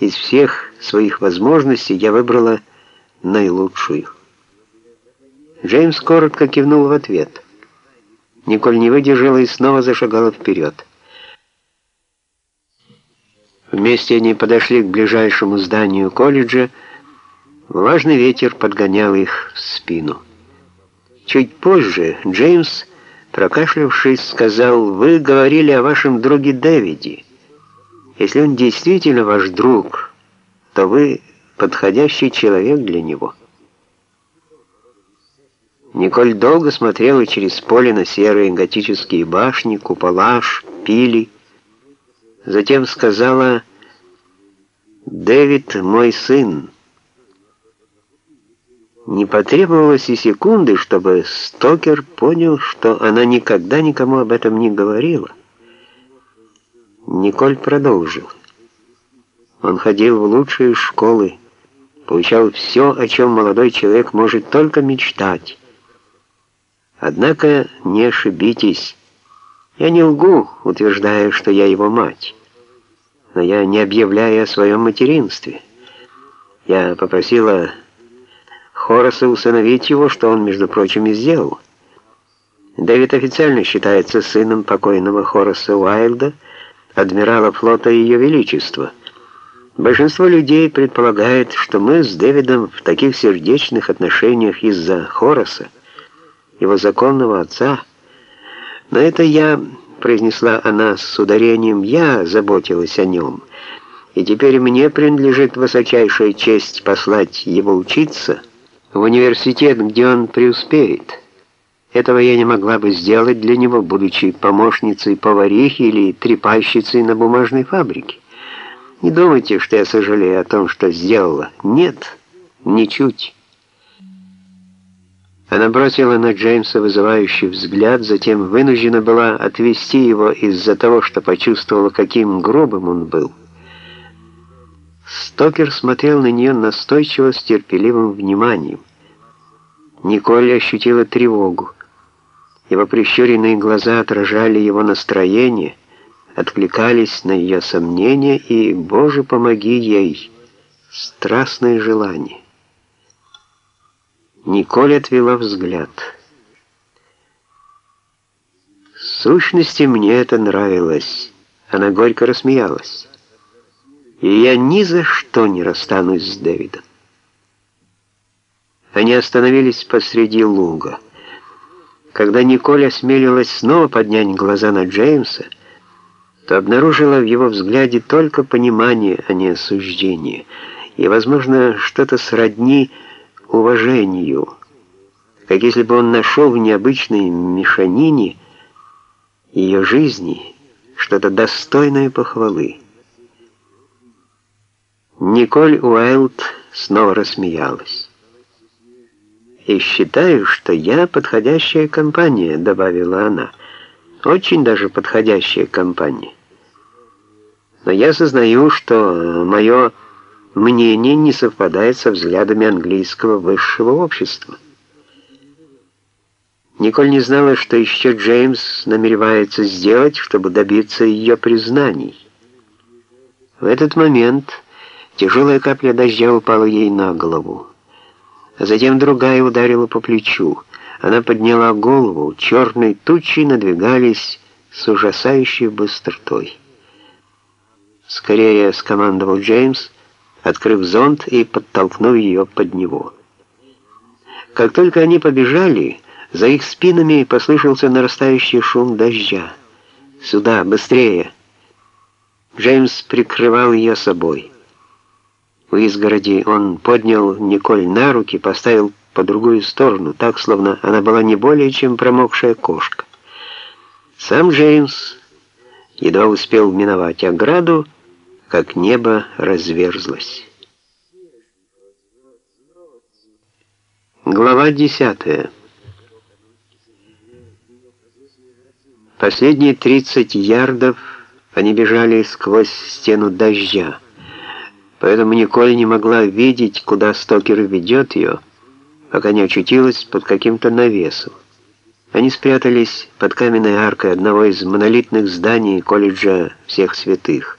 Из всех своих возможностей я выбрала наилучшую. Джеймс коротко кивнул в ответ. Николь не выдержала и снова зашагала вперед. Вместе они подошли к ближайшему зданию колледжа. Влажный ветер подгонял их в спину. Чуть позже Джеймс, прокашлявшись, сказал, «Вы говорили о вашем друге Дэвиде. Если он действительно ваш друг, то вы подходящий человек для него». Николь долго смотрела через поле на серые готические башни, купола, шпили. Затем сказала «Дэвид мой сын». Не потребовалось и секунды, чтобы Стокер понял, что она никогда никому об этом не говорила. Николь продолжил. Он ходил в лучшие школы, получал все, о чем молодой человек может только мечтать. Однако не ошибитесь. Я не лгу, утверждая, что я его мать. Но я не объявляю о своем материнстве. Я попросила Хораса усыновить его, что он, между прочим, и сделал. Дэвид официально считается сыном покойного Хораса Уайлда, адмирала флота Ее Величества. Большинство людей предполагает, что мы с Дэвидом в таких сердечных отношениях из-за Хораса, его законного отца. Но это я, произнесла она с ударением, я заботилась о нем. И теперь мне принадлежит высочайшая честь послать его учиться в университет, где он преуспеет. Этого я не могла бы сделать для него, будучи помощницей поварихи или трепальщицей на бумажной фабрике. Не думайте, что я сожалею о том, что сделала. Нет, ничуть. Она бросила на Джеймса вызывающий взгляд, затем вынуждена была отвести его из-за того, что почувствовала, каким грубым он был. Стокер смотрел на нее настойчиво с терпеливым вниманием. Николь ощутила тревогу. Его прищуренные глаза отражали его настроение, откликались на ее сомнения и, Боже, помоги ей, страстное желание. Николь отвела взгляд. В сущности, мне это нравилось. Она горько рассмеялась. И я ни за что не расстанусь с Дэвидом. Они остановились посреди луга. Когда Николь осмелилась снова поднять глаза на Джеймса, то обнаружила в его взгляде только понимание, а не осуждение, и, возможно, что-то сродни уважению, как если бы он нашел в необычной мешанине ее жизни что-то достойное похвалы. Николь Уайлд снова рассмеялась. «И считаю, что я подходящая компания», — добавила она. «Очень даже подходящая компания. Но я сознаю, что мое мнение не совпадает со взглядами английского высшего общества. Николь не знала, что еще Джеймс намеревается сделать, чтобы добиться ее признаний. В этот момент тяжелая капля дождя упала ей на голову. Затем другая ударила по плечу. Она подняла голову, черные тучи надвигались с ужасающей быстротой. «Скорее!» — скомандовал Джеймс — открыв зонт и подтолкнув ее под него. Как только они побежали, за их спинами послышался нарастающий шум дождя. «Сюда, быстрее!» Джеймс прикрывал ее собой. У изгороди он поднял Николь на руки, поставил по другую сторону, так, словно она была не более чем промокшая кошка. Сам Джеймс едва успел миновать ограду, как небо разверзлось. Глава 10. Последние 30 ярдов они бежали сквозь стену дождя, поэтому Николь не могла видеть, куда Стокер ведет ее, пока не очутилась под каким-то навесом. Они спрятались под каменной аркой одного из монолитных зданий колледжа всех святых.